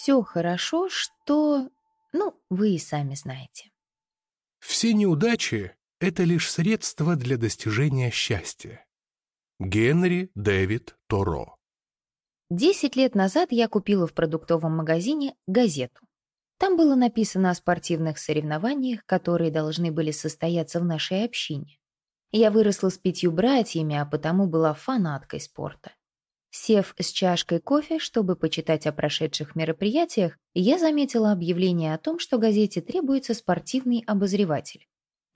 все хорошо, что... Ну, вы и сами знаете. Все неудачи — это лишь средство для достижения счастья. Генри Дэвид Торо Десять лет назад я купила в продуктовом магазине газету. Там было написано о спортивных соревнованиях, которые должны были состояться в нашей общине. Я выросла с пятью братьями, а потому была фанаткой спорта. Сев с чашкой кофе, чтобы почитать о прошедших мероприятиях, я заметила объявление о том, что газете требуется спортивный обозреватель.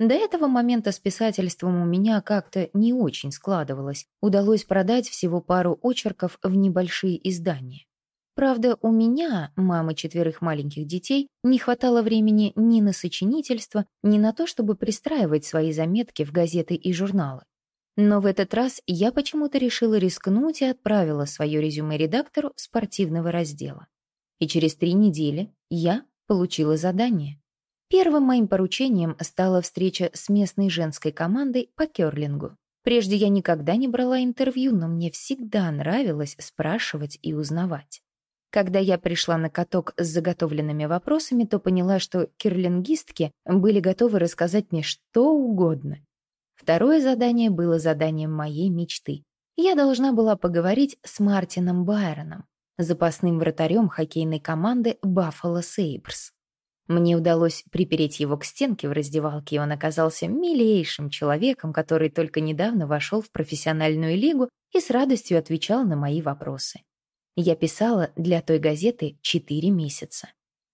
До этого момента с писательством у меня как-то не очень складывалось. Удалось продать всего пару очерков в небольшие издания. Правда, у меня, мамы четверых маленьких детей, не хватало времени ни на сочинительство, ни на то, чтобы пристраивать свои заметки в газеты и журналы. Но в этот раз я почему-то решила рискнуть и отправила свое резюме редактору спортивного раздела. И через три недели я получила задание. Первым моим поручением стала встреча с местной женской командой по керлингу. Прежде я никогда не брала интервью, но мне всегда нравилось спрашивать и узнавать. Когда я пришла на каток с заготовленными вопросами, то поняла, что кирлингистки были готовы рассказать мне что угодно. Второе задание было заданием моей мечты. Я должна была поговорить с Мартином Байроном, запасным вратарем хоккейной команды Buffalo Sabres. Мне удалось припереть его к стенке в раздевалке, и он оказался милейшим человеком, который только недавно вошел в профессиональную лигу и с радостью отвечал на мои вопросы. Я писала для той газеты четыре месяца.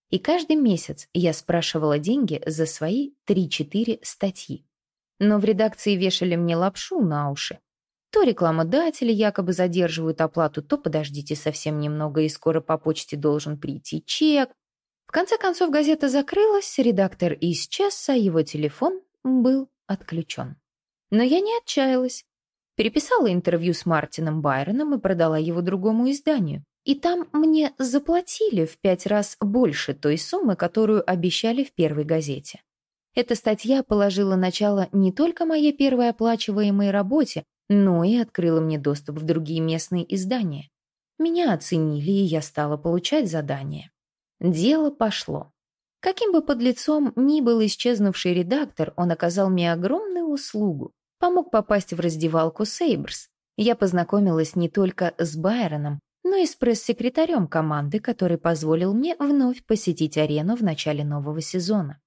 И каждый месяц я спрашивала деньги за свои 3-4 статьи. Но в редакции вешали мне лапшу на уши. То рекламодатели якобы задерживают оплату, то подождите совсем немного, и скоро по почте должен прийти чек, в конце концов газета закрылась, редактор исчез, а его телефон был отключен. Но я не отчаялась. Переписала интервью с Мартином Байроном и продала его другому изданию. И там мне заплатили в пять раз больше той суммы, которую обещали в первой газете. Эта статья положила начало не только моей первой оплачиваемой работе, но и открыла мне доступ в другие местные издания. Меня оценили, и я стала получать задания. Дело пошло. Каким бы подлецом ни был исчезнувший редактор, он оказал мне огромную услугу. Помог попасть в раздевалку Сейбрс. Я познакомилась не только с Байроном, но и с пресс-секретарем команды, который позволил мне вновь посетить арену в начале нового сезона.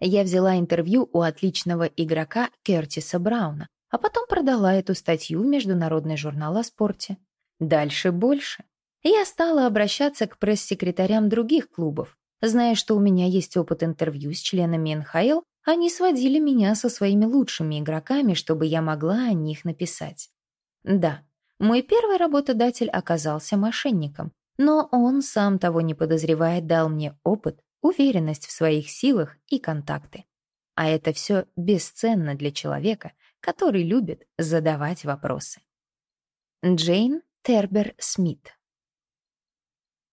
Я взяла интервью у отличного игрока Кертиса Брауна, а потом продала эту статью в международный журнал о спорте. Дальше больше. Я стала обращаться к пресс-секретарям других клубов. Зная, что у меня есть опыт интервью с членами НХЛ, они сводили меня со своими лучшими игроками, чтобы я могла о них написать. Да, мой первый работодатель оказался мошенником, но он, сам того не подозревая, дал мне опыт, уверенность в своих силах и контакты. А это все бесценно для человека, который любит задавать вопросы. Джейн Тербер Смит